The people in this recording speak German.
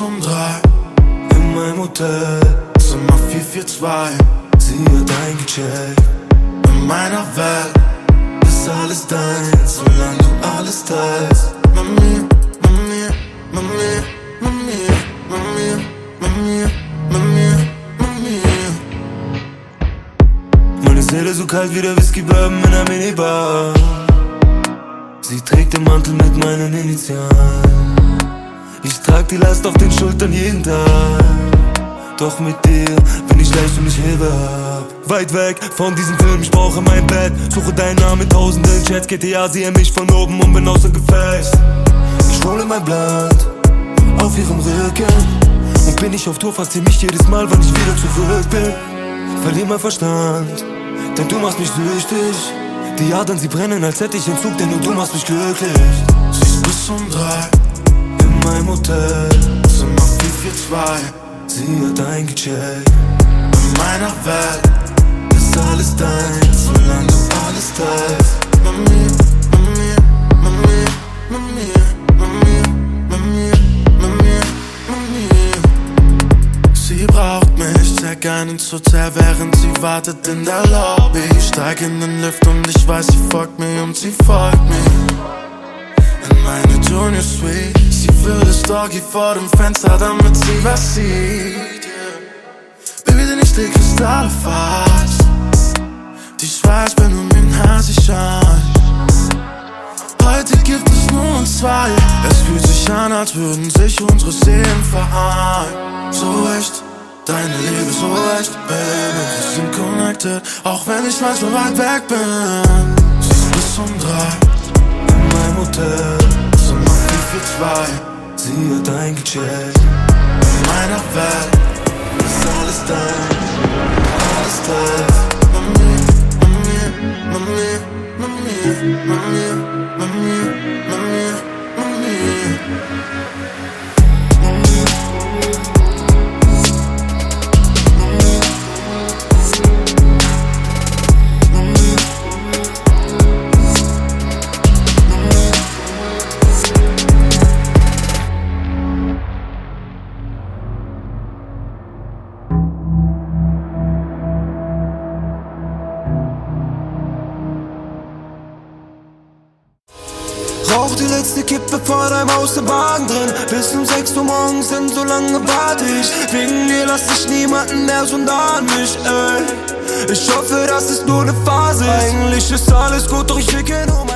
um drei in meinem Hotel, Zimmer 442. Sie hat eingecheckt. In meiner Welt ist alles dein, solange du alles teilst. Mir, mit mir. Meine Seele so kalt wie der Whisky Bourbon in der Minibar. Sie trägt den Mantel mit meinen Initialen. Ich trag die Last auf den Schultern jeden Tag. Doch mit dir bin ich leicht und ich hebe ab. Weit weg von diesem Film, ich brauche mein Bett. Suche deinen Namen in tausenden Chats. GTA, sehe mich von oben und bin außer Gefecht. Ich hole mein Blatt auf ihrem Rücken. Und bin ich auf Tour, fasziniert mich jedes Mal, wenn ich wieder zurück bin. Verlier mein Verstand, denn du machst mich süchtig. Die Adern, sie brennen, als hätte ich Entzug, denn nur du machst mich glücklich. Sie ist bis um drei Hotel, Zimmer 442. Sie hat eingecheckt. In meiner Welt ist alles dein, solange du alles teilst. Mit mir, mit mir, mit mir, mit mir, mit mir, mit mir, mit mir, mit mir. Sie braucht mich, check ein ins Hotel, während sie wartet in der Lobby. Ich steig in den Lift und ich weiß, sie folgt mir und sie folgt mir. In meine Junior Suite, sie will das Doggy vor dem Fenster, damit sie was sieht. Baby, denn ich leg Kristalle fast. Die bin um ihn Haar sich an. Heute gibt es nur uns zwei. Es fühlt sich an, als würden sich unsere Seelen vereinen. So echt, deine Liebe so echt, Baby. Wir sind connected, auch wenn ich manchmal weit weg bin. Sie ist bis um drei in meinem Hotel, Zimmer 442. Sie hat eingecheckt. In meiner Welt ist alles dein, Rauch die letzte Kippe vor deinem Haus der Wagen drin. Bis um 6 Uhr morgens, denn so lange warte ich. Wegen dir lass ich niemanden mehr so nah an mich, ey. Ich hoffe, das ist nur eine Phase. Eigentlich ist alles gut, doch ich nur mein Kopf.